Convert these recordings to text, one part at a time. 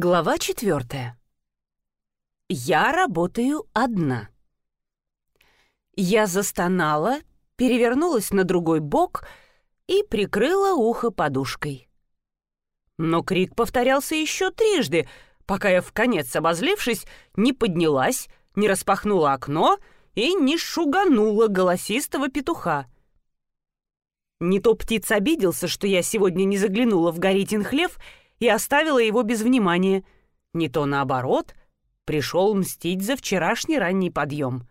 Глава четвертая. Я работаю одна. Я застонала, перевернулась на другой бок и прикрыла ухо подушкой. Но крик повторялся еще трижды, пока я, в конец обозлившись, не поднялась, не распахнула окно и не шуганула голосистого петуха. Не то птиц обиделся, что я сегодня не заглянула в Горитин хлев — и оставила его без внимания. Не то наоборот, пришел мстить за вчерашний ранний подъем.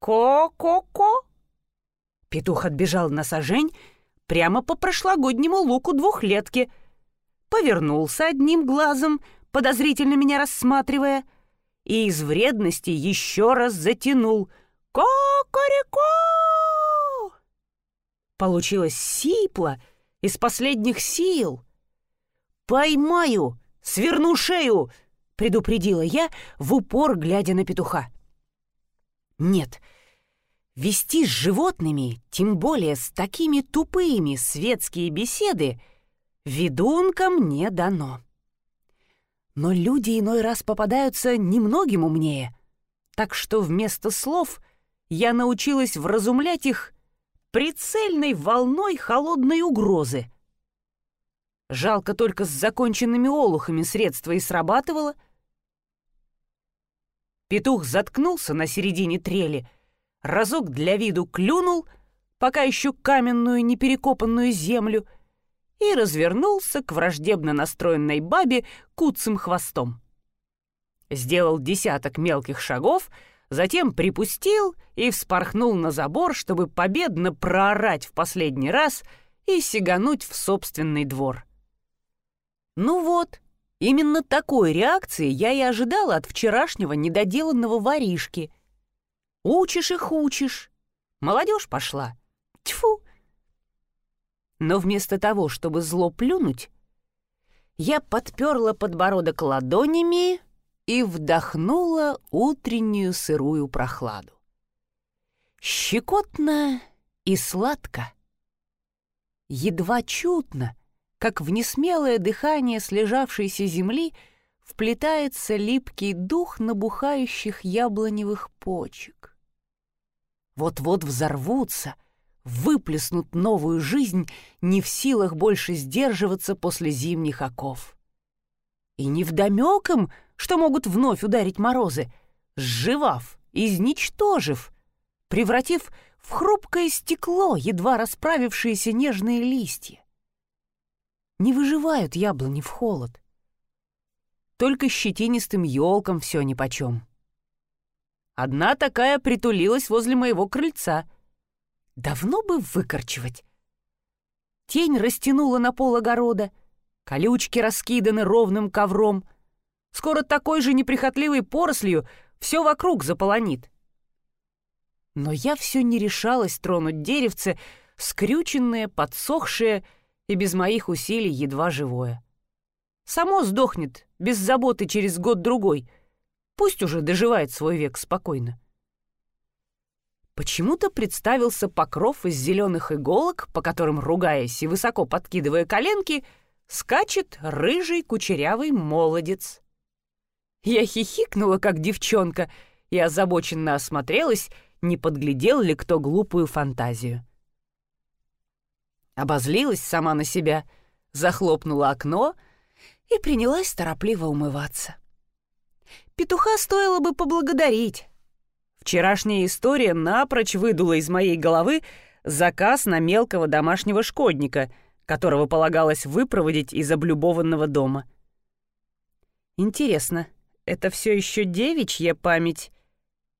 «Ко-ко-ко!» Петух отбежал на сажень прямо по прошлогоднему луку двухлетки, повернулся одним глазом, подозрительно меня рассматривая, и из вредности еще раз затянул «Ко-ко-ре-ко!» Получилось сипло, из последних сил — «Поймаю! Сверну шею!» — предупредила я, в упор глядя на петуха. «Нет, вести с животными, тем более с такими тупыми светские беседы, ведункам не дано. Но люди иной раз попадаются немногим умнее, так что вместо слов я научилась вразумлять их прицельной волной холодной угрозы — Жалко только с законченными олухами средство и срабатывало. Петух заткнулся на середине трели, разок для виду клюнул, пока еще каменную неперекопанную землю, и развернулся к враждебно настроенной бабе куцым хвостом. Сделал десяток мелких шагов, затем припустил и вспорхнул на забор, чтобы победно проорать в последний раз и сигануть в собственный двор. Ну вот, именно такой реакции я и ожидала от вчерашнего недоделанного воришки. Учишь их учишь. Молодежь пошла. Тьфу! Но вместо того, чтобы зло плюнуть, я подперла подбородок ладонями и вдохнула утреннюю сырую прохладу. Щекотно и сладко. Едва чутно, как в несмелое дыхание слежавшейся земли вплетается липкий дух набухающих яблоневых почек. Вот-вот взорвутся, выплеснут новую жизнь, не в силах больше сдерживаться после зимних оков. И невдомек им, что могут вновь ударить морозы, сживав, изничтожив, превратив в хрупкое стекло едва расправившиеся нежные листья. Не выживают яблони в холод. Только щетинистым елкам все нипочем. Одна такая притулилась возле моего крыльца. Давно бы выкорчевать. Тень растянула на пол огорода, колючки раскиданы ровным ковром. Скоро такой же неприхотливой порослью все вокруг заполонит. Но я все не решалась тронуть деревце, скрюченное, подсохшее, и без моих усилий едва живое. Само сдохнет, без заботы через год-другой. Пусть уже доживает свой век спокойно. Почему-то представился покров из зеленых иголок, по которым, ругаясь и высоко подкидывая коленки, скачет рыжий кучерявый молодец. Я хихикнула, как девчонка, и озабоченно осмотрелась, не подглядел ли кто глупую фантазию. Обозлилась сама на себя, захлопнула окно и принялась торопливо умываться. Петуха стоило бы поблагодарить. Вчерашняя история напрочь выдула из моей головы заказ на мелкого домашнего шкодника, которого полагалось выпроводить из облюбованного дома. Интересно, это все еще девичья память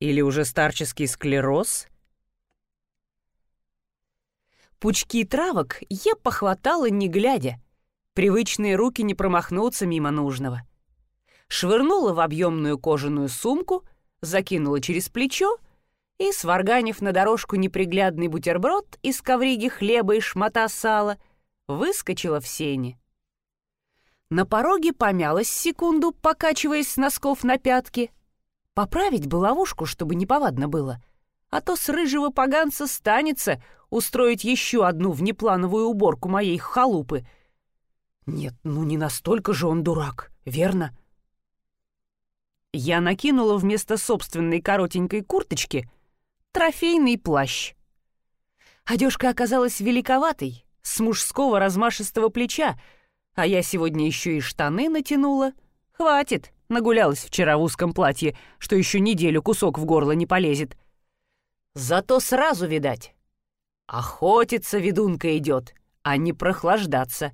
или уже старческий склероз — Пучки травок я похватала не глядя. Привычные руки не промахнутся мимо нужного. Швырнула в объемную кожаную сумку, закинула через плечо и, сварганив на дорожку неприглядный бутерброд из ковриги хлеба и шмата сала, выскочила в сени. На пороге помялась секунду, покачиваясь с носков на пятки. Поправить бы ловушку, чтобы неповадно было, а то с рыжего поганца станется устроить еще одну внеплановую уборку моей халупы. Нет, ну не настолько же он дурак, верно? Я накинула вместо собственной коротенькой курточки трофейный плащ. Одежка оказалась великоватой, с мужского размашистого плеча, а я сегодня еще и штаны натянула. Хватит, нагулялась вчера в узком платье, что еще неделю кусок в горло не полезет. Зато сразу, видать, охотиться ведунка идет, а не прохлаждаться.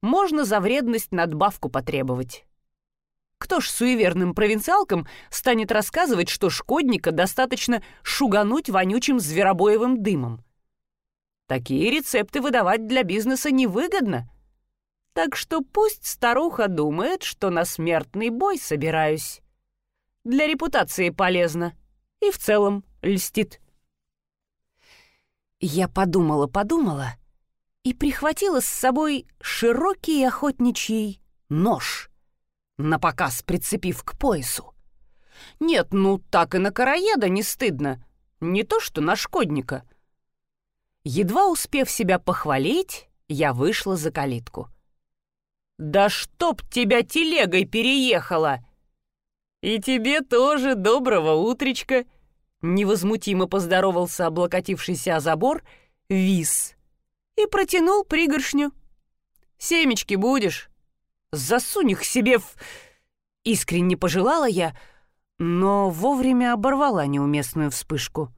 Можно за вредность надбавку потребовать. Кто ж суеверным провинциалкам станет рассказывать, что шкодника достаточно шугануть вонючим зверобоевым дымом? Такие рецепты выдавать для бизнеса невыгодно. Так что пусть старуха думает, что на смертный бой собираюсь. Для репутации полезно. И в целом льстит. Я подумала-подумала и прихватила с собой широкий охотничий нож — на показ прицепив к поясу. Нет, ну так и на караеда не стыдно. Не то что на шкодника. Едва успев себя похвалить, я вышла за калитку. «Да чтоб тебя телегой переехала!» «И тебе тоже доброго утречка!» Невозмутимо поздоровался облокотившийся забор Вис и протянул пригоршню. «Семечки будешь?» Засунь их себе в...» Искренне пожелала я, но вовремя оборвала неуместную вспышку.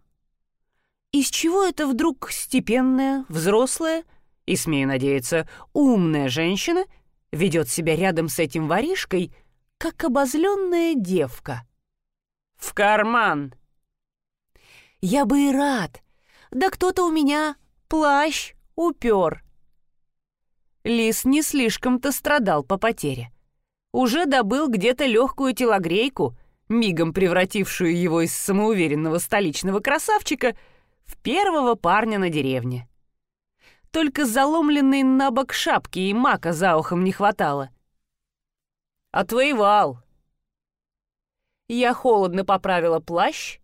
Из чего это вдруг степенная, взрослая и, смею надеяться, умная женщина ведет себя рядом с этим воришкой, как обозленная девка? «В карман!» «Я бы и рад. Да кто-то у меня плащ упер. Лис не слишком-то страдал по потере. Уже добыл где-то легкую телогрейку, мигом превратившую его из самоуверенного столичного красавчика в первого парня на деревне. Только заломленной на бок шапки и мака за ухом не хватало. «Отвоевал!» Я холодно поправила плащ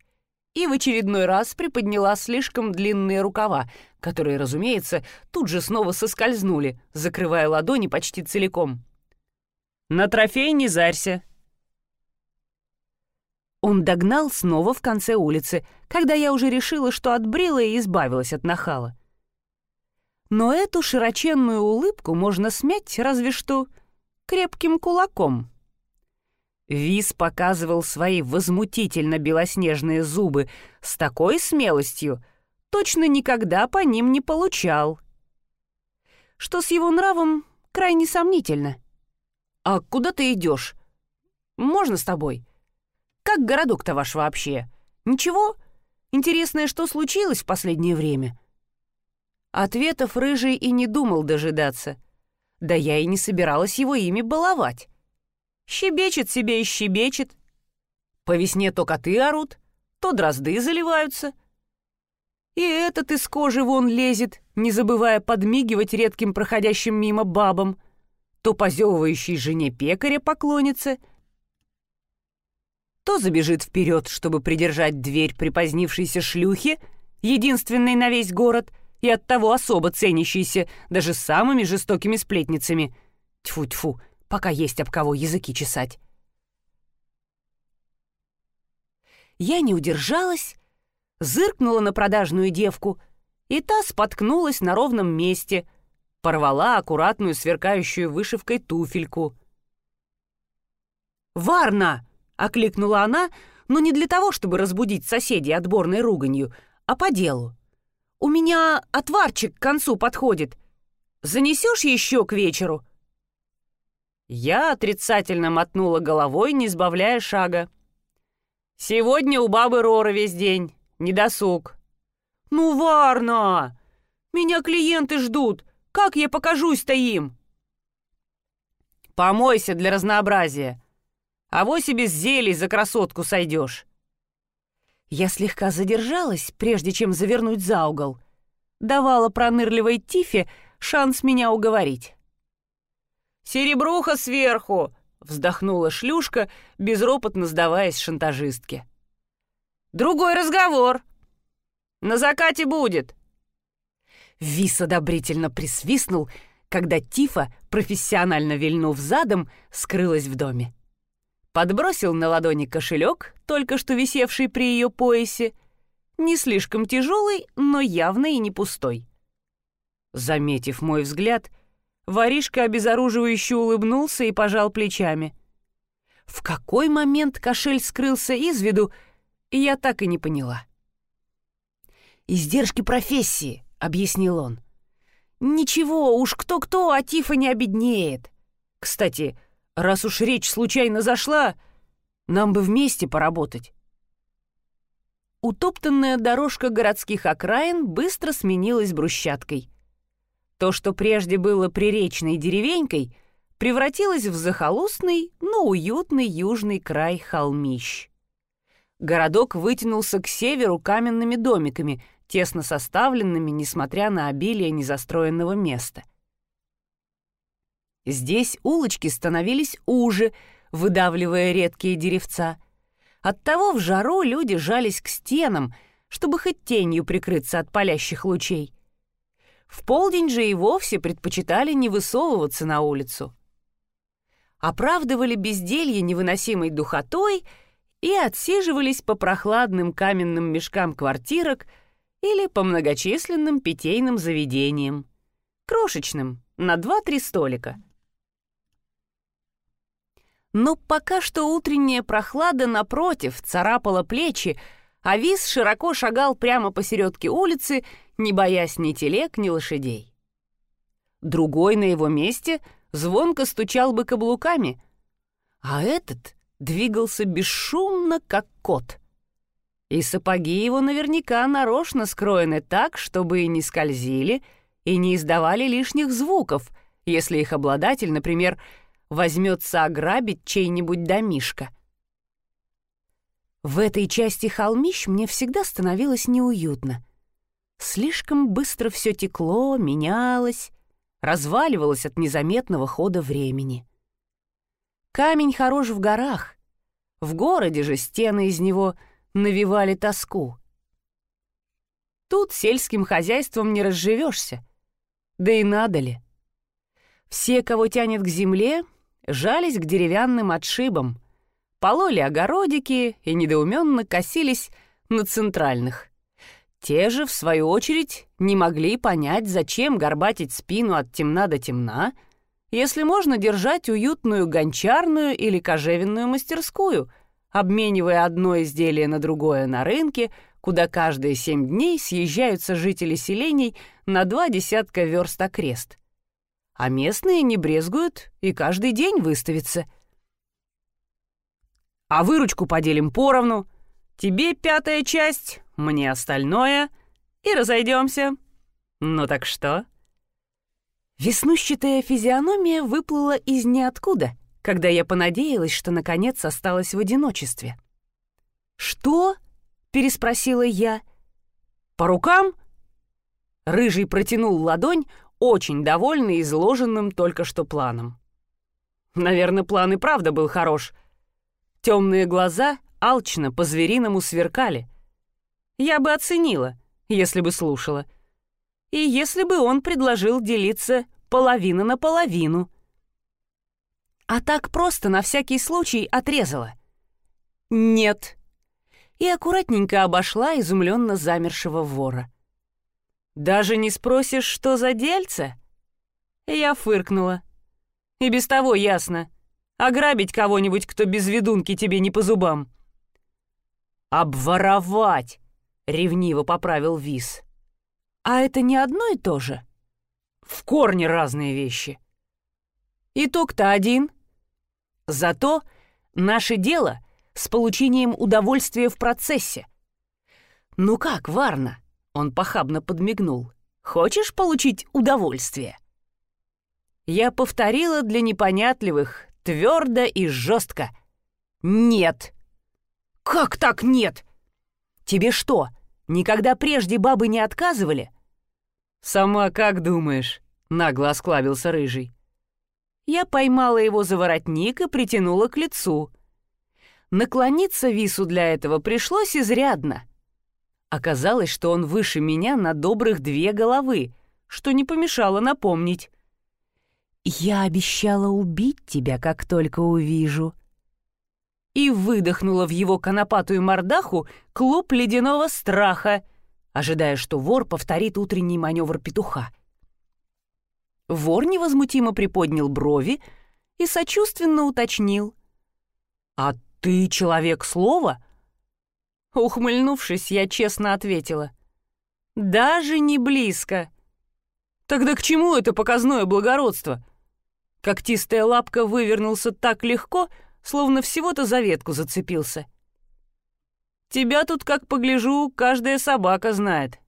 и в очередной раз приподняла слишком длинные рукава, которые, разумеется, тут же снова соскользнули, закрывая ладони почти целиком. «На трофей не зарься!» Он догнал снова в конце улицы, когда я уже решила, что отбрила и избавилась от нахала. Но эту широченную улыбку можно смять разве что крепким кулаком. Виз показывал свои возмутительно белоснежные зубы с такой смелостью, точно никогда по ним не получал. Что с его нравом крайне сомнительно. «А куда ты идешь? Можно с тобой? Как городок-то ваш вообще? Ничего? Интересное, что случилось в последнее время?» Ответов Рыжий и не думал дожидаться. Да я и не собиралась его ими баловать. Щебечет себе и щебечет. По весне то коты орут, то дрозды заливаются. И этот из кожи вон лезет, не забывая подмигивать редким проходящим мимо бабам, то позевывающей жене пекаря поклонится, то забежит вперед, чтобы придержать дверь припозднившейся шлюхи, единственной на весь город и оттого особо ценящейся даже самыми жестокими сплетницами. Тьфу-тьфу, пока есть об кого языки чесать. Я не удержалась, зыркнула на продажную девку, и та споткнулась на ровном месте, порвала аккуратную сверкающую вышивкой туфельку. «Варна!» — окликнула она, но не для того, чтобы разбудить соседей отборной руганью, а по делу. «У меня отварчик к концу подходит. Занесешь еще к вечеру?» Я отрицательно мотнула головой, не сбавляя шага. «Сегодня у бабы Рора весь день. Недосуг». «Ну, Варна! Меня клиенты ждут. Как я покажусь-то им?» «Помойся для разнообразия. А вось и без зелий за красотку сойдешь». Я слегка задержалась, прежде чем завернуть за угол. Давала пронырливой Тифе шанс меня уговорить. «Серебруха сверху!» — вздохнула шлюшка, безропотно сдаваясь шантажистке. «Другой разговор. На закате будет». Вис одобрительно присвистнул, когда Тифа профессионально вильнув задом, скрылась в доме. Подбросил на ладони кошелек, только что висевший при ее поясе, не слишком тяжелый, но явно и не пустой. Заметив мой взгляд, воришка обезоруживающе улыбнулся и пожал плечами. В какой момент кошель скрылся из виду, я так и не поняла. «Издержки профессии», — объяснил он. «Ничего, уж кто-кто, а Тифа не обеднеет. Кстати, раз уж речь случайно зашла, нам бы вместе поработать». Утоптанная дорожка городских окраин быстро сменилась брусчаткой. То, что прежде было приречной деревенькой, превратилось в захолустный, но уютный южный край холмищ. Городок вытянулся к северу каменными домиками, тесно составленными, несмотря на обилие незастроенного места. Здесь улочки становились уже, выдавливая редкие деревца. Оттого в жару люди жались к стенам, чтобы хоть тенью прикрыться от палящих лучей. В полдень же и вовсе предпочитали не высовываться на улицу. Оправдывали безделье невыносимой духотой и отсиживались по прохладным каменным мешкам квартирок или по многочисленным питейным заведениям. Крошечным, на два-три столика. Но пока что утренняя прохлада, напротив, царапала плечи, а Виз широко шагал прямо посередке улицы, не боясь ни телег, ни лошадей. Другой на его месте звонко стучал бы каблуками, а этот двигался бесшумно, как кот. И сапоги его наверняка нарочно скроены так, чтобы и не скользили, и не издавали лишних звуков, если их обладатель, например, возьмется ограбить чей-нибудь домишко. В этой части холмищ мне всегда становилось неуютно. Слишком быстро все текло, менялось, разваливалось от незаметного хода времени. Камень хорош в горах. В городе же стены из него навевали тоску. Тут сельским хозяйством не разживешься. Да и надо ли. Все, кого тянет к земле, жались к деревянным отшибам, пололи огородики и недоуменно косились на центральных. Те же, в свою очередь, не могли понять, зачем горбатить спину от темна до темна, если можно держать уютную гончарную или кожевенную мастерскую, обменивая одно изделие на другое на рынке, куда каждые семь дней съезжаются жители селений на два десятка верст окрест. А местные не брезгуют и каждый день выставятся — а выручку поделим поровну. Тебе пятая часть, мне остальное, и разойдемся. Ну так что?» Веснущатая физиономия выплыла из ниоткуда, когда я понадеялась, что наконец осталась в одиночестве. «Что?» — переспросила я. «По рукам?» Рыжий протянул ладонь, очень довольный изложенным только что планом. Наверное, план и правда был хорош — Темные глаза алчно по-звериному сверкали. Я бы оценила, если бы слушала. И если бы он предложил делиться половина на половину. А так просто на всякий случай отрезала. «Нет». И аккуратненько обошла изумленно замершего вора. «Даже не спросишь, что за дельце?» Я фыркнула. «И без того ясно. Ограбить кого-нибудь, кто без ведунки тебе не по зубам. «Обворовать!» — ревниво поправил Вис. «А это не одно и то же?» «В корне разные вещи». «Итог-то один. Зато наше дело с получением удовольствия в процессе. Ну как, Варна?» — он похабно подмигнул. «Хочешь получить удовольствие?» Я повторила для непонятливых, Твердо и жестко. «Нет». «Как так нет?» «Тебе что, никогда прежде бабы не отказывали?» «Сама как думаешь?» — нагло осклабился Рыжий. Я поймала его за воротник и притянула к лицу. Наклониться Вису для этого пришлось изрядно. Оказалось, что он выше меня на добрых две головы, что не помешало напомнить. «Я обещала убить тебя, как только увижу». И выдохнула в его конопатую мордаху клуб ледяного страха, ожидая, что вор повторит утренний маневр петуха. Вор невозмутимо приподнял брови и сочувственно уточнил. «А ты человек слова?» Ухмыльнувшись, я честно ответила. «Даже не близко». «Тогда к чему это показное благородство?» Когтистая лапка вывернулся так легко, словно всего-то за ветку зацепился. «Тебя тут, как погляжу, каждая собака знает.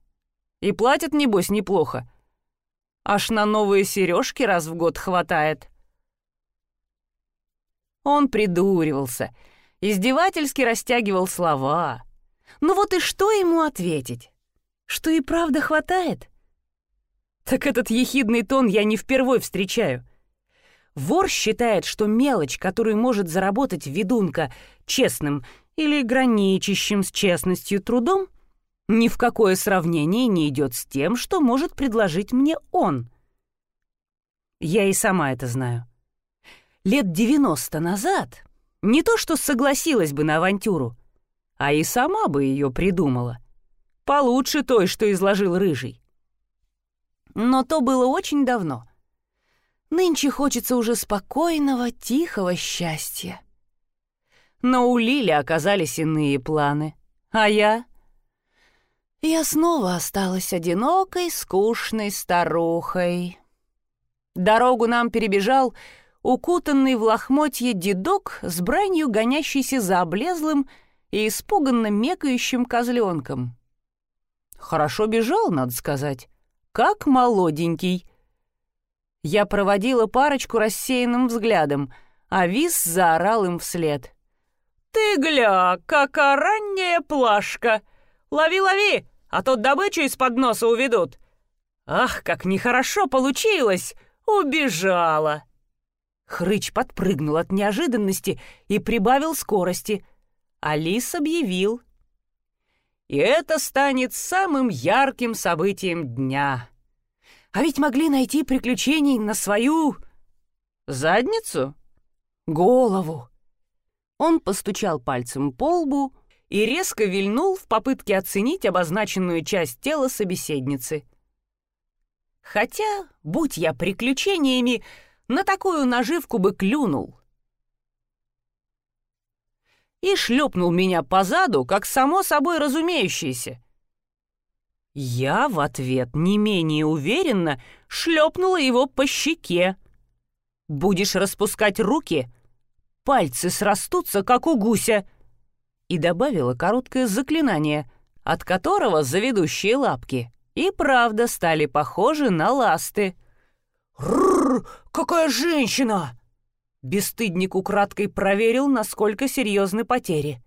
И платят, небось, неплохо. Аж на новые сережки раз в год хватает». Он придуривался, издевательски растягивал слова. Ну вот и что ему ответить? Что и правда хватает? Так этот ехидный тон я не впервой встречаю. Вор считает, что мелочь, которую может заработать ведунка честным или граничащим с честностью трудом, ни в какое сравнение не идет с тем, что может предложить мне он. Я и сама это знаю. Лет 90 назад не то что согласилась бы на авантюру, а и сама бы ее придумала. Получше той, что изложил Рыжий. Но то было очень давно. Нынче хочется уже спокойного, тихого счастья. Но у Лили оказались иные планы. А я... Я снова осталась одинокой, скучной старухой. Дорогу нам перебежал укутанный в лохмотье дедок с бранью гонящийся за облезлым и испуганно мекающим козленком. Хорошо бежал, надо сказать, как молоденький. Я проводила парочку рассеянным взглядом, а Вис заорал им вслед. «Ты гля, какая ранняя плашка! Лови, лови, а то добычу из-под носа уведут! Ах, как нехорошо получилось! Убежала!» Хрыч подпрыгнул от неожиданности и прибавил скорости — Алис объявил. И это станет самым ярким событием дня. А ведь могли найти приключений на свою... задницу? Голову. Он постучал пальцем по лбу и резко вильнул в попытке оценить обозначенную часть тела собеседницы. Хотя, будь я приключениями, на такую наживку бы клюнул и шлепнул меня по заду, как само собой разумеющееся. Я в ответ не менее уверенно шлепнула его по щеке. «Будешь распускать руки, пальцы срастутся, как у гуся», и добавила короткое заклинание, от которого заведущие лапки и правда стали похожи на ласты. «Рррр, какая женщина!» Бесстыдник украдкой проверил, насколько серьезны потери.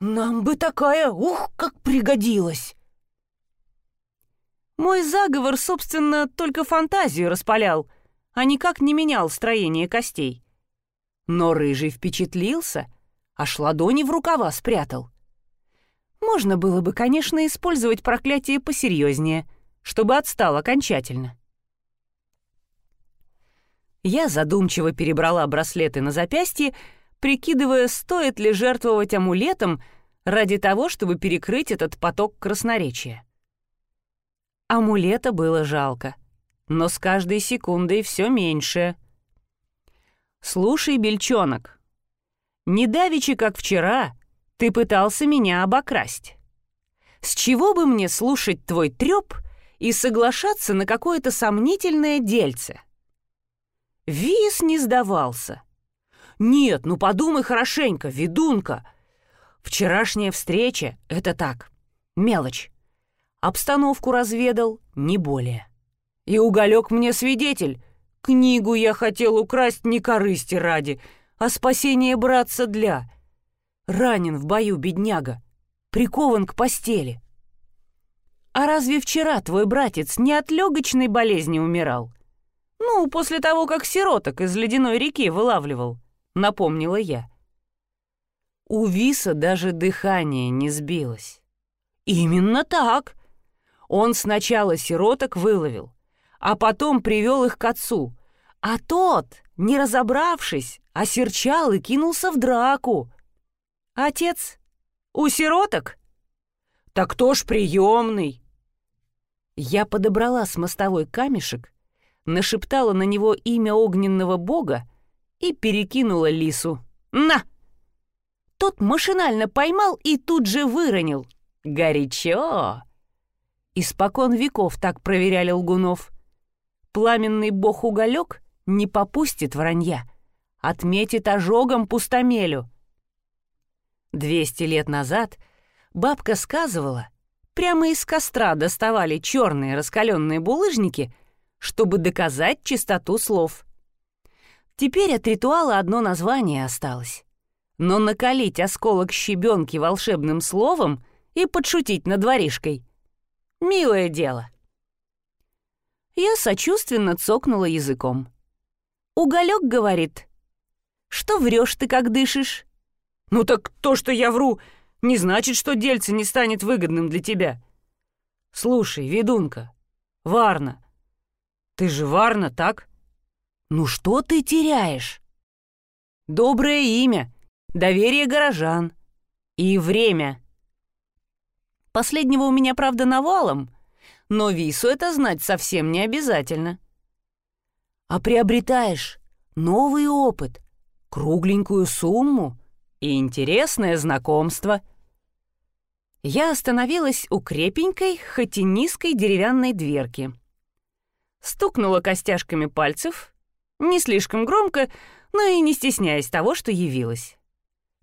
«Нам бы такая, ух, как пригодилась!» Мой заговор, собственно, только фантазию распалял, а никак не менял строение костей. Но Рыжий впечатлился, аж ладони в рукава спрятал. Можно было бы, конечно, использовать проклятие посерьезнее, чтобы отстал окончательно. Я задумчиво перебрала браслеты на запястье, прикидывая, стоит ли жертвовать амулетом ради того, чтобы перекрыть этот поток красноречия. Амулета было жалко, но с каждой секундой все меньше. «Слушай, бельчонок, не давичи, как вчера, ты пытался меня обокрасть. С чего бы мне слушать твой трёп и соглашаться на какое-то сомнительное дельце?» Вис не сдавался. «Нет, ну подумай хорошенько, ведунка. Вчерашняя встреча — это так, мелочь. Обстановку разведал, не более. И уголек мне свидетель. Книгу я хотел украсть не корысти ради, а спасение братца для. Ранен в бою бедняга, прикован к постели. А разве вчера твой братец не от легочной болезни умирал? «Ну, после того, как сироток из ледяной реки вылавливал», — напомнила я. У Виса даже дыхание не сбилось. «Именно так. Он сначала сироток выловил, а потом привел их к отцу, А тот, не разобравшись, осерчал и кинулся в драку. Отец у сироток? Так кто ж приемный? Я подобрала с мостовой камешек, нашептала на него имя огненного бога и перекинула лису. «На!» Тот машинально поймал и тут же выронил. «Горячо!» Испокон веков так проверяли лгунов. Пламенный бог-уголек не попустит вранья, отметит ожогом пустомелю. Двести лет назад бабка сказывала, прямо из костра доставали черные раскаленные булыжники, чтобы доказать чистоту слов. Теперь от ритуала одно название осталось. Но накалить осколок щебенки волшебным словом и подшутить над воришкой — милое дело. Я сочувственно цокнула языком. Уголек говорит, что врешь ты, как дышишь. Ну так то, что я вру, не значит, что дельце не станет выгодным для тебя. Слушай, ведунка, Варна, ты же Варна, так? Ну что ты теряешь? Доброе имя, доверие горожан и время. Последнего у меня, правда, навалом, но Вису это знать совсем не обязательно а приобретаешь новый опыт, кругленькую сумму и интересное знакомство. Я остановилась у крепенькой, хоть и низкой деревянной дверки. Стукнула костяшками пальцев, не слишком громко, но и не стесняясь того, что явилась.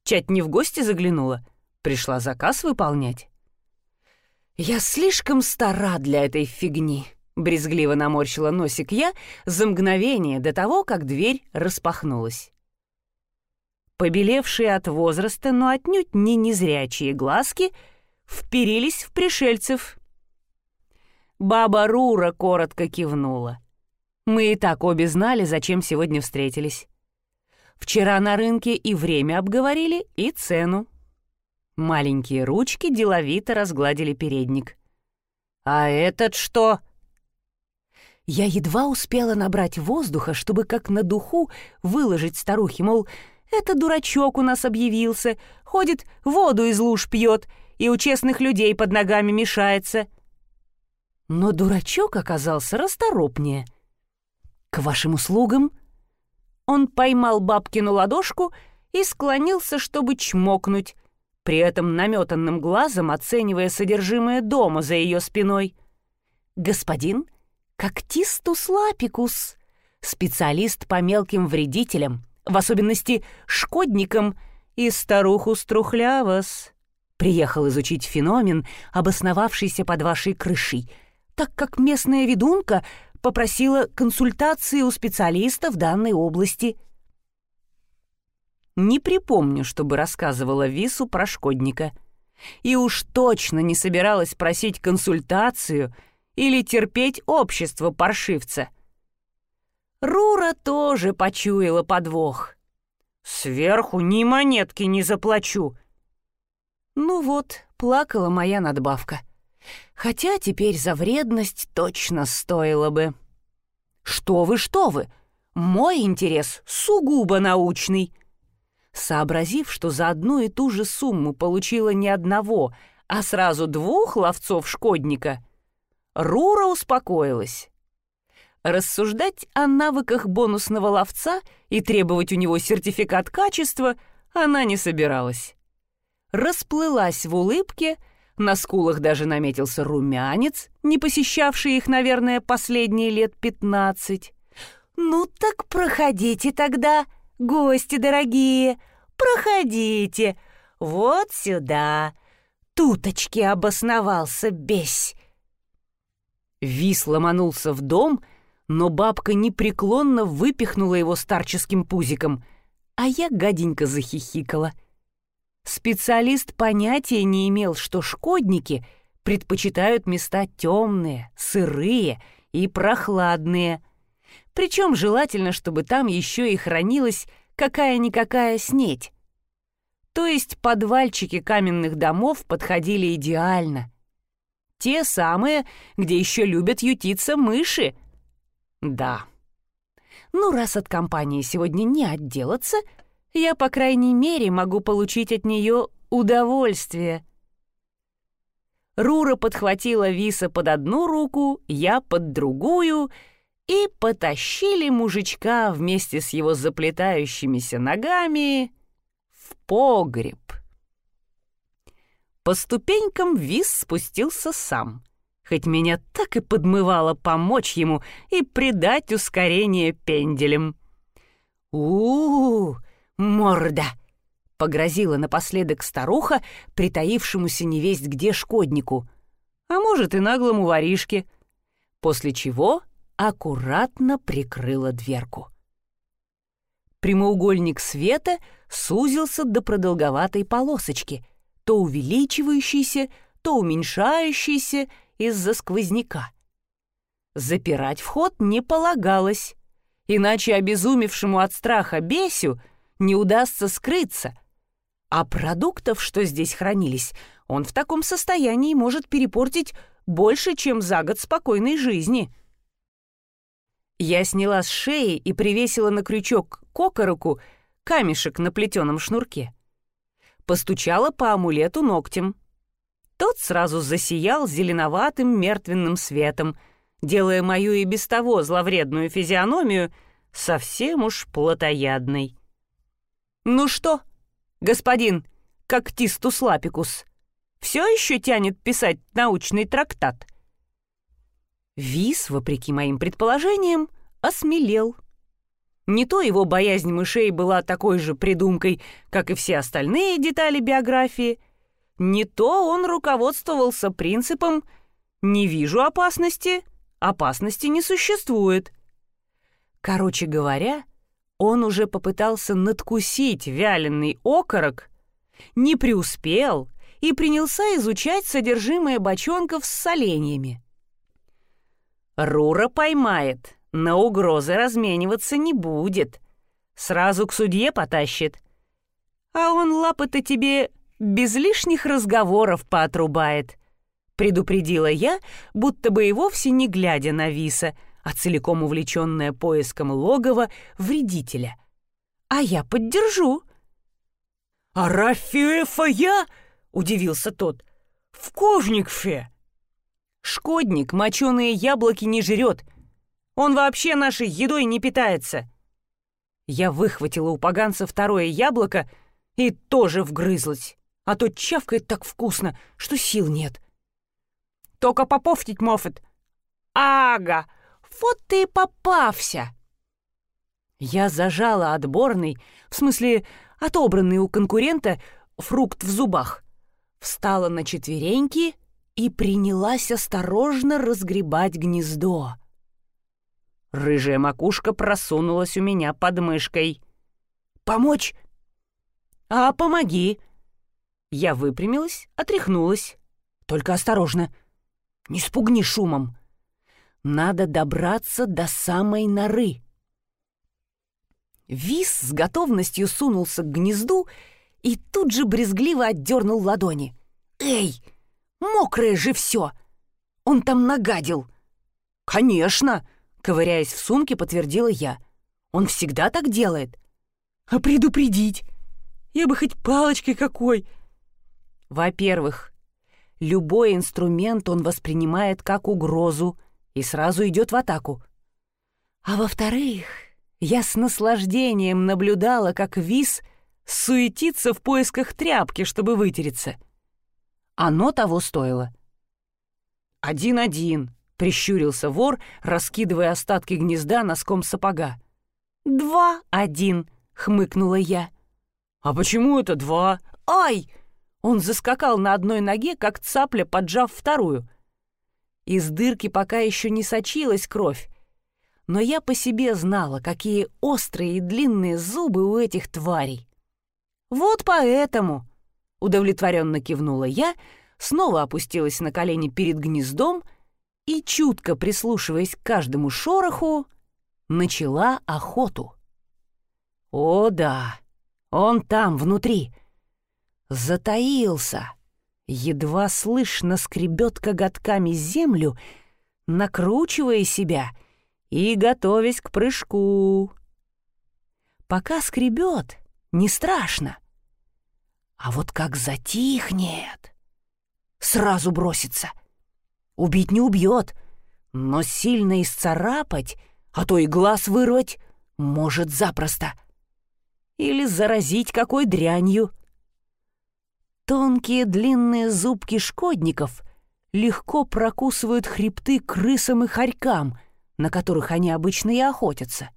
Чать не в гости заглянула, пришла заказ выполнять. Я слишком стара для этой фигни. Брезгливо наморщила носик я за мгновение до того, как дверь распахнулась. Побелевшие от возраста, но отнюдь не незрячие глазки вперились в пришельцев. Баба Рура коротко кивнула. Мы и так обе знали, зачем сегодня встретились. Вчера на рынке и время обговорили, и цену. Маленькие ручки деловито разгладили передник. «А этот что?» Я едва успела набрать воздуха, чтобы как на духу выложить старухе, мол, это дурачок у нас объявился, ходит, воду из луж пьет и у честных людей под ногами мешается. Но дурачок оказался расторопнее. «К вашим услугам!» Он поймал бабкину ладошку и склонился, чтобы чмокнуть, при этом наметанным глазом оценивая содержимое дома за ее спиной. «Господин, Когтистус лапикус, специалист по мелким вредителям, в особенности шкодникам, и старуху струхлявос. Приехал изучить феномен, обосновавшийся под вашей крышей, так как местная ведунка попросила консультации у специалиста в данной области. Не припомню, чтобы рассказывала Вису про шкодника. И уж точно не собиралась просить консультацию — или терпеть общество паршивца. Рура тоже почуяла подвох. «Сверху ни монетки не заплачу». Ну вот, плакала моя надбавка. Хотя теперь за вредность точно стоило бы. «Что вы, что вы! Мой интерес сугубо научный!» Сообразив, что за одну и ту же сумму получила не одного, а сразу двух ловцов-шкодника — Рура успокоилась. Рассуждать о навыках бонусного ловца и требовать у него сертификат качества она не собиралась. Расплылась в улыбке, на скулах даже наметился румянец, не посещавший их, наверное, последние лет пятнадцать. «Ну так проходите тогда, гости дорогие, проходите, вот сюда. Туточки обосновался бесь, Вис ломанулся в дом, но бабка непреклонно выпихнула его старческим пузиком, а я гаденько захихикала. Специалист понятия не имел, что шкодники предпочитают места темные, сырые и прохладные. Причем желательно, чтобы там еще и хранилась какая-никакая снеть. То есть подвальчики каменных домов подходили идеально. Те самые, где еще любят ютиться мыши. Да. Ну, раз от компании сегодня не отделаться, я, по крайней мере, могу получить от нее удовольствие. Рура подхватила Виса под одну руку, я под другую, и потащили мужичка вместе с его заплетающимися ногами в погреб. По ступенькам Вис спустился сам, хоть меня так и подмывало помочь ему и придать ускорение пенделем. у, -у, -у морда!» — погрозила напоследок старуха, притаившемуся невесть где шкоднику, а может и наглому воришке, после чего аккуратно прикрыла дверку. Прямоугольник света сузился до продолговатой полосочки, то увеличивающейся, то уменьшающейся из-за сквозняка. Запирать вход не полагалось, иначе обезумевшему от страха бесю не удастся скрыться, а продуктов, что здесь хранились, он в таком состоянии может перепортить больше, чем за год спокойной жизни. Я сняла с шеи и привесила на крючок к окороку камешек на плетеном шнурке. Постучала по амулету ногтем. Тот сразу засиял зеленоватым мертвенным светом, делая мою и без того зловредную физиономию совсем уж плотоядной. «Ну что, господин Коктистус Лапикус, все еще тянет писать научный трактат?» Вис, вопреки моим предположениям, осмелел. Не то его боязнь мышей была такой же придумкой, как и все остальные детали биографии, не то он руководствовался принципом «не вижу опасности, опасности не существует». Короче говоря, он уже попытался надкусить вяленый окорок, не преуспел и принялся изучать содержимое бочонков с соленьями. Рура поймает, на угрозы размениваться не будет. Сразу к судье потащит. А он лапы-то тебе без лишних разговоров поотрубает. Предупредила я, будто бы и вовсе не глядя на Виса — а целиком увлеченная поиском логова вредителя. А я поддержу. «А Рафиэфа я?» — удивился тот. «В кожник-фе!» «Шкодник моченые яблоки не жрет. Он вообще нашей едой не питается». Я выхватила у поганца второе яблоко и тоже вгрызлась, а то чавкает так вкусно, что сил нет. «Только попофтить, Моффет!» «Ага!» Вот ты и попався!» Я зажала отборный, в смысле отобранный у конкурента, фрукт в зубах, встала на четвереньки и принялась осторожно разгребать гнездо. Рыжая макушка просунулась у меня под мышкой. «Помочь?» «А, помоги!» Я выпрямилась, отряхнулась. «Только осторожно, не спугни шумом!» Надо добраться до самой норы. Вис с готовностью сунулся к гнезду и тут же брезгливо отдернул ладони. «Эй, мокрое же все! Он там нагадил!» «Конечно!» — ковыряясь в сумке, подтвердила я. «Он всегда так делает!» «А предупредить? Я бы хоть палочкой какой!» «Во-первых, любой инструмент он воспринимает как угрозу — и сразу идет в атаку. А во-вторых, я с наслаждением наблюдала, как Вис суетится в поисках тряпки, чтобы вытереться. Оно того стоило. «Один-один», — прищурился вор, раскидывая остатки гнезда носком сапога. «Два-один», — хмыкнула я. «А почему это два?» «Ай!» Он заскакал на одной ноге, как цапля, поджав вторую — из дырки пока еще не сочилась кровь, но я по себе знала, какие острые и длинные зубы у этих тварей. «Вот поэтому», — удовлетворенно кивнула я, снова опустилась на колени перед гнездом и, чутко прислушиваясь к каждому шороху, начала охоту. «О да, он там, внутри. Затаился» едва слышно скребет коготками землю, накручивая себя и готовясь к прыжку. Пока скребет, не страшно. А вот как затихнет, сразу бросится. Убить не убьет, но сильно исцарапать, а то и глаз вырвать, может запросто. Или заразить какой дрянью. Тонкие длинные зубки шкодников легко прокусывают хребты крысам и хорькам, на которых они обычно и охотятся.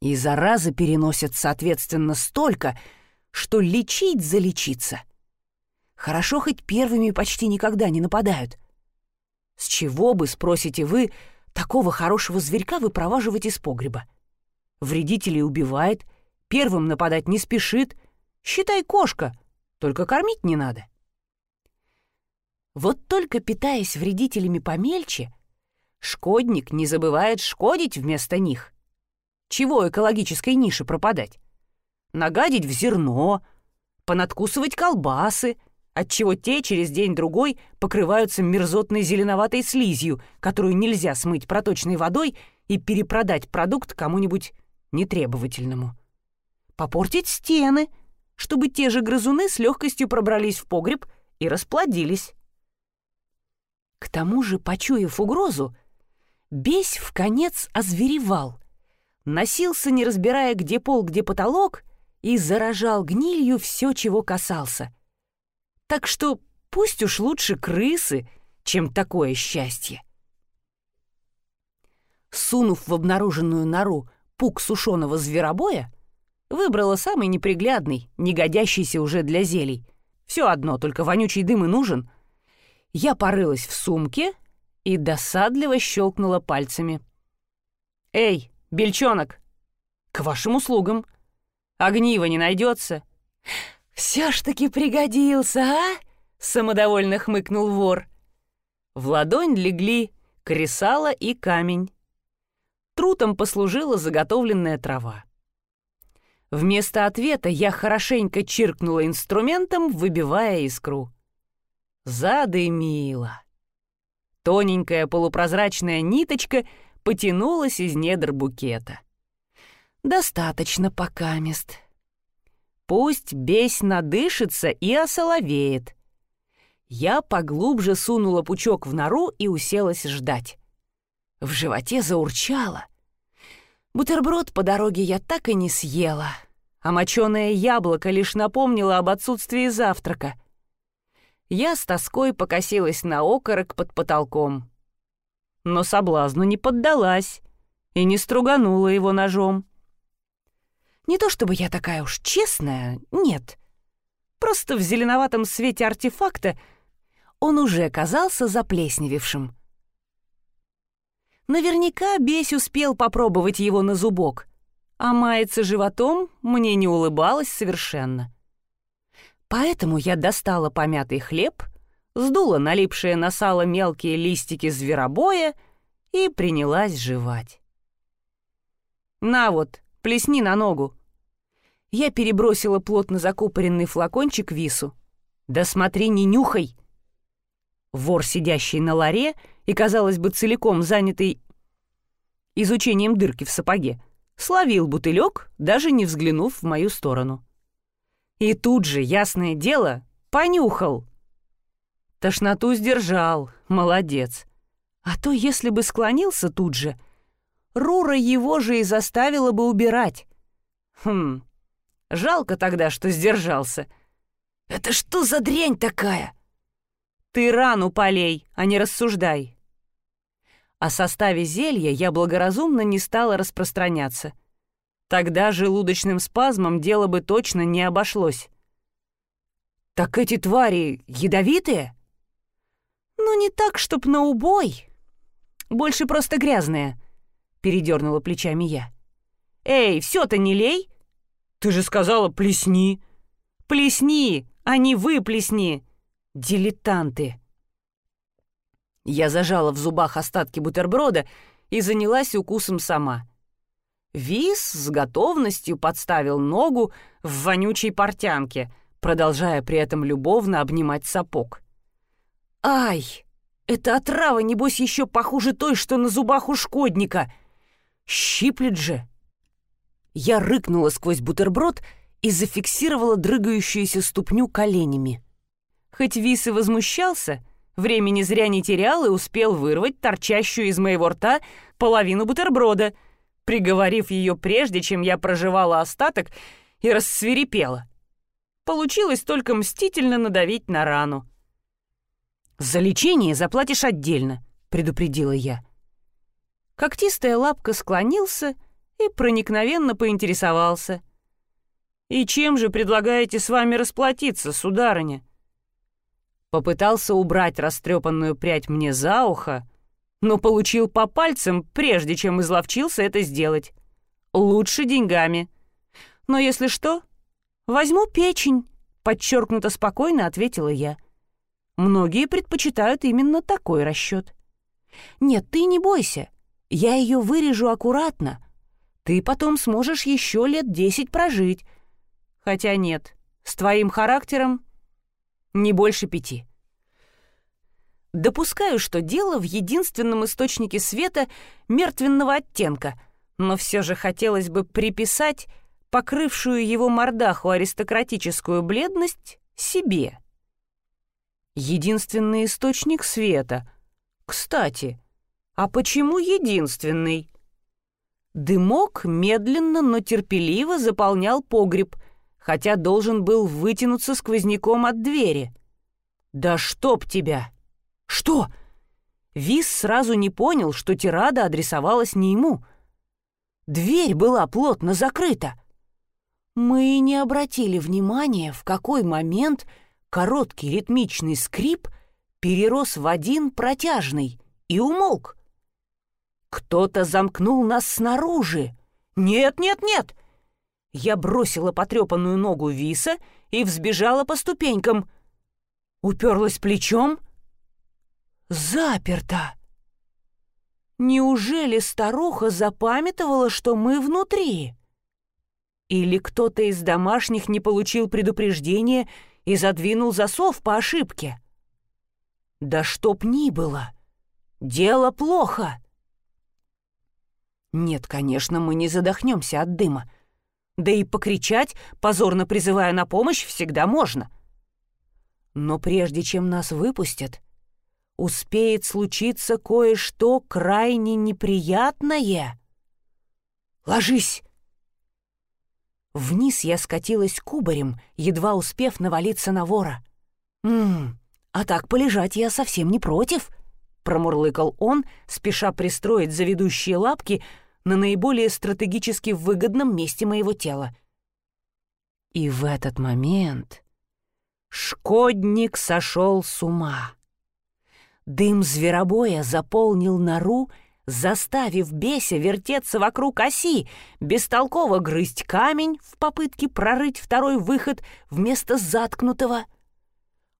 И заразы переносят, соответственно, столько, что лечить залечиться. Хорошо, хоть первыми почти никогда не нападают. С чего бы, спросите вы, такого хорошего зверька выпроваживать из погреба? Вредителей убивает, первым нападать не спешит. Считай, кошка, только кормить не надо. Вот только питаясь вредителями помельче, шкодник не забывает шкодить вместо них. Чего экологической нише пропадать? Нагадить в зерно, понадкусывать колбасы, отчего те через день-другой покрываются мерзотной зеленоватой слизью, которую нельзя смыть проточной водой и перепродать продукт кому-нибудь нетребовательному. Попортить стены, чтобы те же грызуны с легкостью пробрались в погреб и расплодились. К тому же, почуяв угрозу, бесь в конец озверевал, носился, не разбирая, где пол, где потолок, и заражал гнилью все, чего касался. Так что пусть уж лучше крысы, чем такое счастье. Сунув в обнаруженную нору пук сушеного зверобоя, выбрала самый неприглядный, не годящийся уже для зелий. Все одно, только вонючий дым и нужен. Я порылась в сумке и досадливо щелкнула пальцами. «Эй, бельчонок, к вашим услугам!» Огнива не найдется. Все ж таки пригодился, а? Самодовольно хмыкнул вор. В ладонь легли кресало и камень. Трутом послужила заготовленная трава. Вместо ответа я хорошенько чиркнула инструментом, выбивая искру. Задымила. Тоненькая полупрозрачная ниточка потянулась из недр букета. Достаточно покамест. Пусть бесь надышится и осоловеет. Я поглубже сунула пучок в нору и уселась ждать. В животе заурчало. Бутерброд по дороге я так и не съела, а моченое яблоко лишь напомнило об отсутствии завтрака. Я с тоской покосилась на окорок под потолком. Но соблазну не поддалась и не струганула его ножом. Не то чтобы я такая уж честная, нет. Просто в зеленоватом свете артефакта он уже казался заплесневевшим. Наверняка Бесь успел попробовать его на зубок, а маяться животом мне не улыбалось совершенно. Поэтому я достала помятый хлеб, сдула налипшие на сало мелкие листики зверобоя и принялась жевать. «На вот, плесни на ногу», я перебросила плотно закупоренный флакончик Вису. «Да смотри, не нюхай!» Вор, сидящий на ларе и, казалось бы, целиком занятый изучением дырки в сапоге, словил бутылек, даже не взглянув в мою сторону. И тут же, ясное дело, понюхал. Тошноту сдержал, молодец. А то, если бы склонился тут же, Рура его же и заставила бы убирать. Хм, Жалко тогда, что сдержался. «Это что за дрянь такая?» «Ты рану полей, а не рассуждай». О составе зелья я благоразумно не стала распространяться. Тогда желудочным спазмом дело бы точно не обошлось. «Так эти твари ядовитые?» «Ну, не так, чтоб на убой. Больше просто грязные», — передернула плечами я. «Эй, все-то не лей!» Ты же сказала «плесни». «Плесни, а не выплесни! Дилетанты!» Я зажала в зубах остатки бутерброда и занялась укусом сама. Вис с готовностью подставил ногу в вонючей портянке, продолжая при этом любовно обнимать сапог. «Ай!» Эта отрава, небось, еще похуже той, что на зубах у шкодника. Щиплет же. Я рыкнула сквозь бутерброд и зафиксировала дрыгающуюся ступню коленями. Хоть Вис и возмущался, времени зря не терял и успел вырвать торчащую из моего рта половину бутерброда, приговорив ее прежде, чем я проживала остаток и рассверепела. Получилось только мстительно надавить на рану. «За лечение заплатишь отдельно», — предупредила я. Когтистая лапка склонился и проникновенно поинтересовался. «И чем же предлагаете с вами расплатиться, сударыня?» Попытался убрать растрепанную прядь мне за ухо, но получил по пальцам, прежде чем изловчился это сделать. Лучше деньгами. Но если что, «Возьму печень», — подчеркнуто спокойно ответила я. Многие предпочитают именно такой расчет. «Нет, ты не бойся. Я ее вырежу аккуратно. Ты потом сможешь еще лет десять прожить. Хотя нет, с твоим характером не больше пяти». Допускаю, что дело в единственном источнике света мертвенного оттенка, но все же хотелось бы приписать покрывшую его мордаху аристократическую бледность, себе. Единственный источник света. Кстати, а почему единственный? Дымок медленно, но терпеливо заполнял погреб, хотя должен был вытянуться сквозняком от двери. «Да чтоб тебя!» «Что?» Вис сразу не понял, что тирада адресовалась не ему. Дверь была плотно закрыта. Мы не обратили внимания, в какой момент короткий ритмичный скрип перерос в один протяжный и умолк. Кто-то замкнул нас снаружи. Нет, нет, нет! Я бросила потрепанную ногу Виса и взбежала по ступенькам. Уперлась плечом. Заперто! Неужели старуха запамятовала, что мы внутри? Или кто-то из домашних не получил предупреждения и задвинул засов по ошибке? Да чтоб ни было! Дело плохо! Нет, конечно, мы не задохнемся от дыма. Да и покричать, позорно призывая на помощь, всегда можно. Но прежде чем нас выпустят, успеет случиться кое-что крайне неприятное. «Ложись!» Вниз я скатилась кубарем, едва успев навалиться на вора. «Ммм, а так полежать я совсем не против», — промурлыкал он, спеша пристроить заведущие лапки на наиболее стратегически выгодном месте моего тела. И в этот момент шкодник сошел с ума. Дым зверобоя заполнил нору, заставив беся вертеться вокруг оси, бестолково грызть камень в попытке прорыть второй выход вместо заткнутого.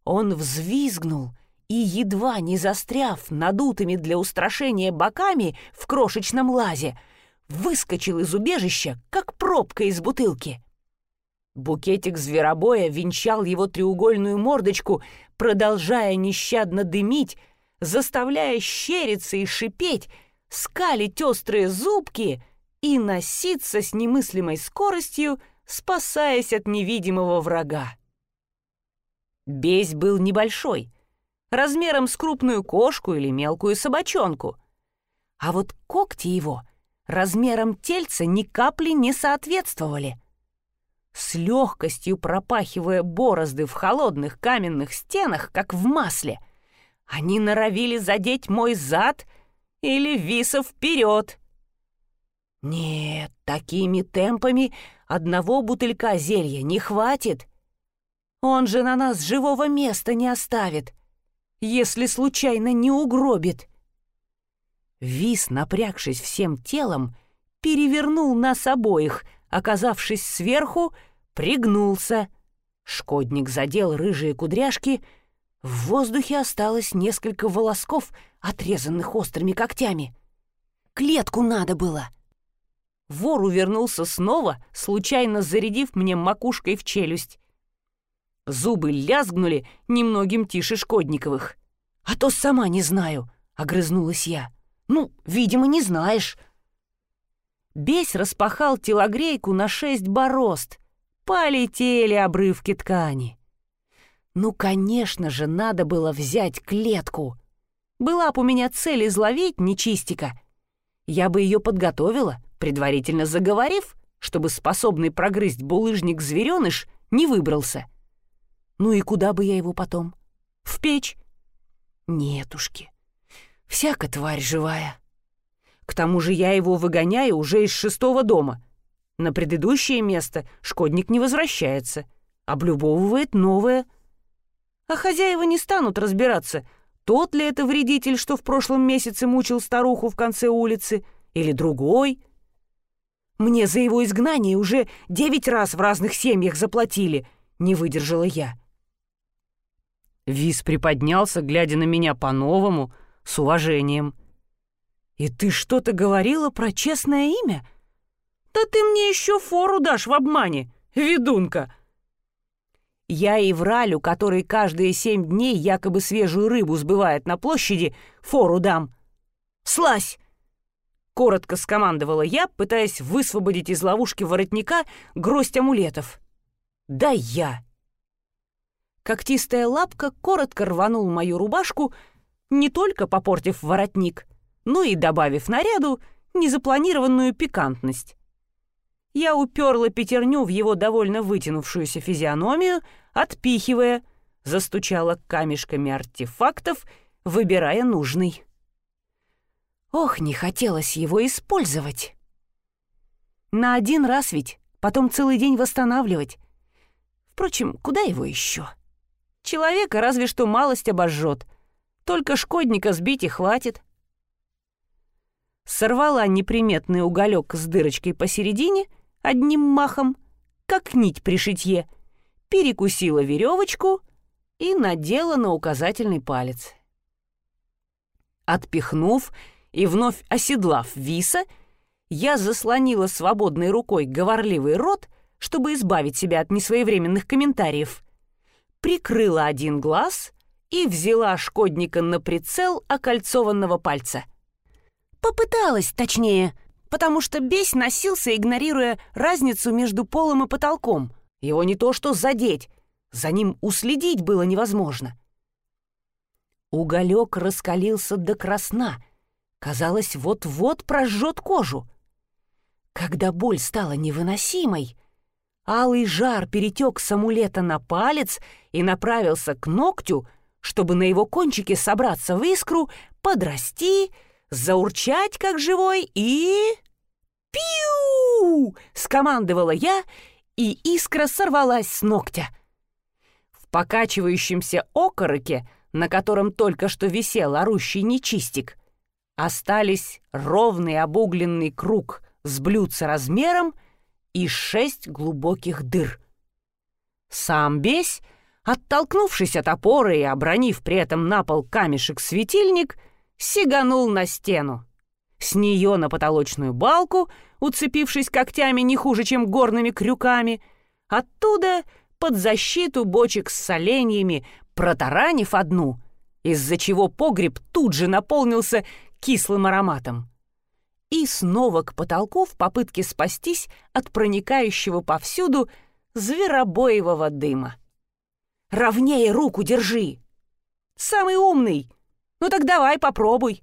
Он взвизгнул и, едва не застряв надутыми для устрашения боками в крошечном лазе, выскочил из убежища, как пробка из бутылки. Букетик зверобоя венчал его треугольную мордочку, продолжая нещадно дымить, заставляя щериться и шипеть, скалить острые зубки и носиться с немыслимой скоростью, спасаясь от невидимого врага. Бесь был небольшой, размером с крупную кошку или мелкую собачонку. А вот когти его размером тельца ни капли не соответствовали. С легкостью пропахивая борозды в холодных каменных стенах, как в масле, они норовили задеть мой зад — или виса вперед. Нет, такими темпами одного бутылька зелья не хватит. Он же на нас живого места не оставит, если случайно не угробит. Вис, напрягшись всем телом, перевернул нас обоих, оказавшись сверху, пригнулся. Шкодник задел рыжие кудряшки — в воздухе осталось несколько волосков, отрезанных острыми когтями. Клетку надо было. Вор увернулся снова, случайно зарядив мне макушкой в челюсть. Зубы лязгнули немногим тише Шкодниковых. «А то сама не знаю», — огрызнулась я. «Ну, видимо, не знаешь». Бесь распахал телогрейку на шесть борозд. Полетели обрывки ткани. Ну, конечно же, надо было взять клетку. Была б у меня цель изловить нечистика. Я бы ее подготовила, предварительно заговорив, чтобы способный прогрызть булыжник звереныш не выбрался. Ну и куда бы я его потом? В печь? Нетушки. Всяко тварь живая. К тому же я его выгоняю уже из шестого дома. На предыдущее место шкодник не возвращается, облюбовывает новое. А хозяева не станут разбираться, тот ли это вредитель, что в прошлом месяце мучил старуху в конце улицы, или другой. Мне за его изгнание уже девять раз в разных семьях заплатили, не выдержала я. Вис приподнялся, глядя на меня по-новому, с уважением. «И ты что-то говорила про честное имя? Да ты мне еще фору дашь в обмане, ведунка!» Я и вралю, который каждые семь дней якобы свежую рыбу сбывает на площади, фору дам. «Слазь!» Коротко скомандовала я, пытаясь высвободить из ловушки воротника гроздь амулетов. «Да я!» Когтистая лапка коротко рванул мою рубашку, не только попортив воротник, но и добавив наряду незапланированную пикантность. Я уперла пятерню в его довольно вытянувшуюся физиономию, отпихивая, застучала камешками артефактов, выбирая нужный. Ох, не хотелось его использовать. На один раз ведь, потом целый день восстанавливать. Впрочем, куда его еще? Человека разве что малость обожжет. Только шкодника сбить и хватит. Сорвала неприметный уголек с дырочкой посередине одним махом, как нить при шитье, перекусила веревочку и надела на указательный палец. Отпихнув и вновь оседлав виса, я заслонила свободной рукой говорливый рот, чтобы избавить себя от несвоевременных комментариев, прикрыла один глаз и взяла шкодника на прицел окольцованного пальца. Попыталась, точнее, потому что бесь носился, игнорируя разницу между полом и потолком. Его не то что задеть, за ним уследить было невозможно. Уголек раскалился до красна. Казалось, вот-вот прожжет кожу. Когда боль стала невыносимой, Алый жар перетек с амулета на палец и направился к ногтю, чтобы на его кончике собраться в искру, подрасти, заурчать как живой и... «Пиу!» — скомандовала я, и искра сорвалась с ногтя. В покачивающемся окороке, на котором только что висел орущий нечистик, остались ровный обугленный круг с блюдца размером — и шесть глубоких дыр. Сам бесь, оттолкнувшись от опоры и обронив при этом на пол камешек-светильник, сиганул на стену. С нее на потолочную балку, уцепившись когтями не хуже, чем горными крюками, оттуда под защиту бочек с соленьями, протаранив одну, из-за чего погреб тут же наполнился кислым ароматом и снова к потолку в попытке спастись от проникающего повсюду зверобоевого дыма. «Ровнее руку держи!» «Самый умный! Ну так давай попробуй!»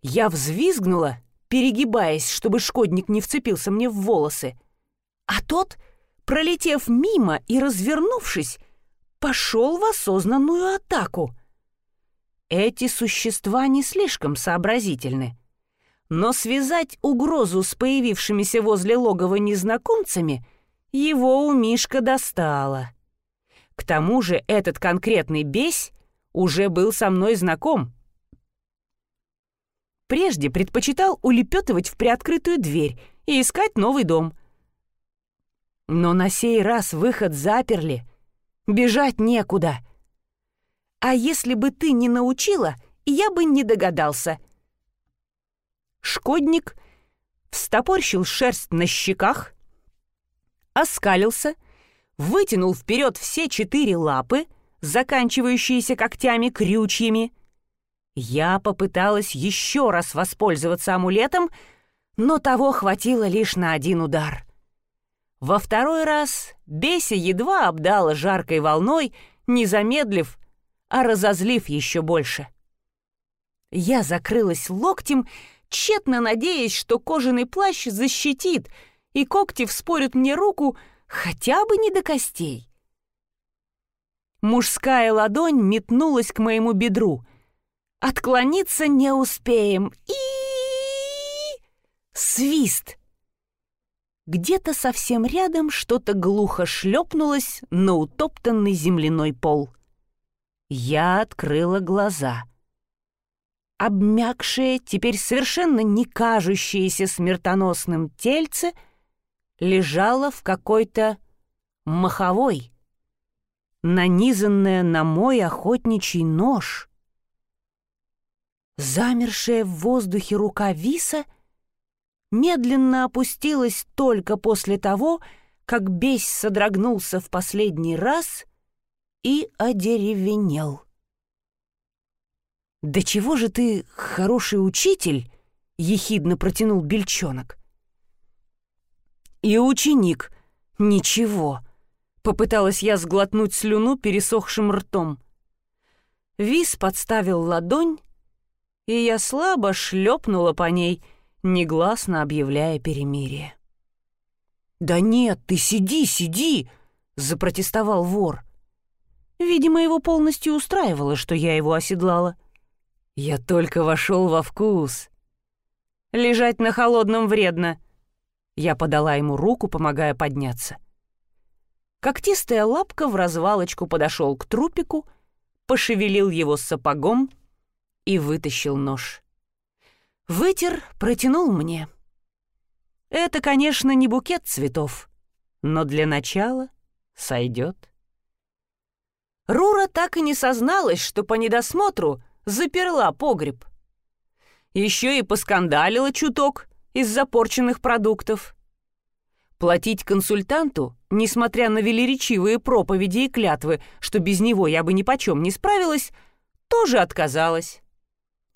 Я взвизгнула, перегибаясь, чтобы шкодник не вцепился мне в волосы, а тот, пролетев мимо и развернувшись, пошел в осознанную атаку. Эти существа не слишком сообразительны — но связать угрозу с появившимися возле логова незнакомцами его у Мишка достало. К тому же этот конкретный бесь уже был со мной знаком. Прежде предпочитал улепетывать в приоткрытую дверь и искать новый дом. Но на сей раз выход заперли. Бежать некуда. А если бы ты не научила, я бы не догадался — Шкодник встопорщил шерсть на щеках, оскалился, вытянул вперед все четыре лапы, заканчивающиеся когтями крючьями. Я попыталась еще раз воспользоваться амулетом, но того хватило лишь на один удар. Во второй раз Беся едва обдала жаркой волной, не замедлив, а разозлив еще больше. Я закрылась локтем, тщетно надеясь, что кожаный плащ защитит, и когти вспорят мне руку хотя бы не до костей. Мужская ладонь метнулась к моему бедру. Отклониться не успеем. И свист. Где-то совсем рядом что-то глухо шлепнулось на утоптанный земляной пол. Я открыла глаза. Обмякшее, теперь совершенно не кажущееся смертоносным тельце лежало в какой-то маховой, нанизанное на мой охотничий нож. Замершая в воздухе рука Виса медленно опустилась только после того, как бесь содрогнулся в последний раз и одеревенел. «Да чего же ты хороший учитель?» — ехидно протянул бельчонок. «И ученик. Ничего», — попыталась я сглотнуть слюну пересохшим ртом. Вис подставил ладонь, и я слабо шлепнула по ней, негласно объявляя перемирие. «Да нет, ты сиди, сиди!» — запротестовал вор. Видимо, его полностью устраивало, что я его оседлала. Я только вошел во вкус. Лежать на холодном вредно. Я подала ему руку, помогая подняться. Когтистая лапка в развалочку подошел к трупику, пошевелил его сапогом и вытащил нож. Вытер, протянул мне. Это, конечно, не букет цветов, но для начала сойдет. Рура так и не созналась, что по недосмотру заперла погреб. Еще и поскандалила чуток из запорченных продуктов. Платить консультанту, несмотря на велеречивые проповеди и клятвы, что без него я бы ни почем не справилась, тоже отказалась.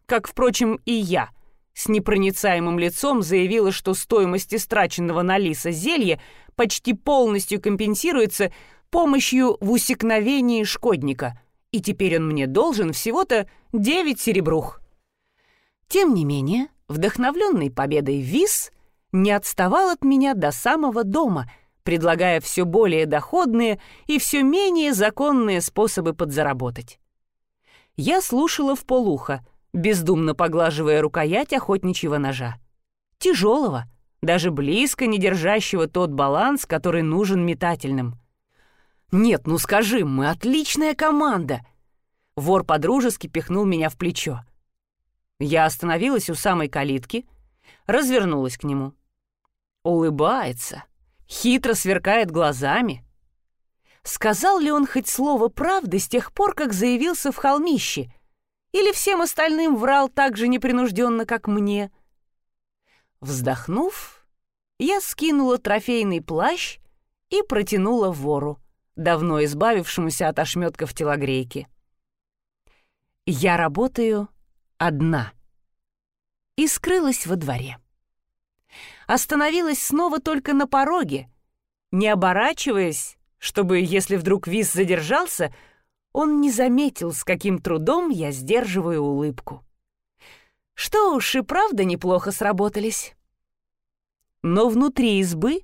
Как, впрочем, и я с непроницаемым лицом заявила, что стоимость истраченного на лиса зелья почти полностью компенсируется помощью в усекновении шкодника, и теперь он мне должен всего-то девять серебрух. Тем не менее, вдохновленный победой Вис не отставал от меня до самого дома, предлагая все более доходные и все менее законные способы подзаработать. Я слушала в полухо, бездумно поглаживая рукоять охотничьего ножа. Тяжелого, даже близко не держащего тот баланс, который нужен метательным. «Нет, ну скажи, мы отличная команда!» Вор подружески пихнул меня в плечо. Я остановилась у самой калитки, развернулась к нему. Улыбается, хитро сверкает глазами. Сказал ли он хоть слово правды с тех пор, как заявился в холмище? Или всем остальным врал так же непринужденно, как мне? Вздохнув, я скинула трофейный плащ и протянула вору давно избавившемуся от ошметков телогрейки. «Я работаю одна» и скрылась во дворе. Остановилась снова только на пороге, не оборачиваясь, чтобы, если вдруг Виз задержался, он не заметил, с каким трудом я сдерживаю улыбку. Что уж и правда неплохо сработались. Но внутри избы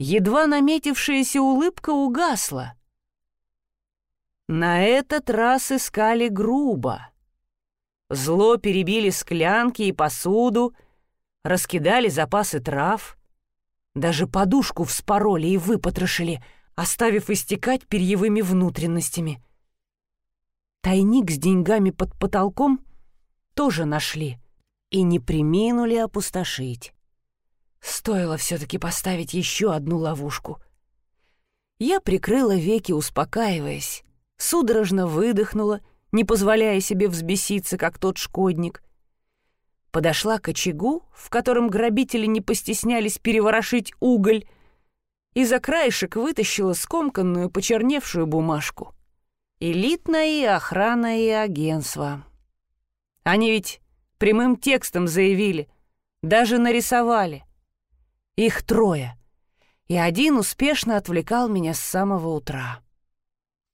едва наметившаяся улыбка угасла. На этот раз искали грубо. Зло перебили склянки и посуду, раскидали запасы трав, даже подушку вспороли и выпотрошили, оставив истекать перьевыми внутренностями. Тайник с деньгами под потолком тоже нашли и не приминули опустошить. Стоило все-таки поставить еще одну ловушку. Я прикрыла веки, успокаиваясь, судорожно выдохнула, не позволяя себе взбеситься, как тот шкодник. Подошла к очагу, в котором грабители не постеснялись переворошить уголь, и за краешек вытащила скомканную, почерневшую бумажку. Элитное охрана и агентство. Они ведь прямым текстом заявили, даже нарисовали. Их трое. И один успешно отвлекал меня с самого утра.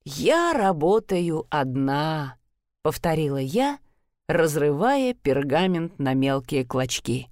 «Я работаю одна», — повторила я, разрывая пергамент на мелкие клочки.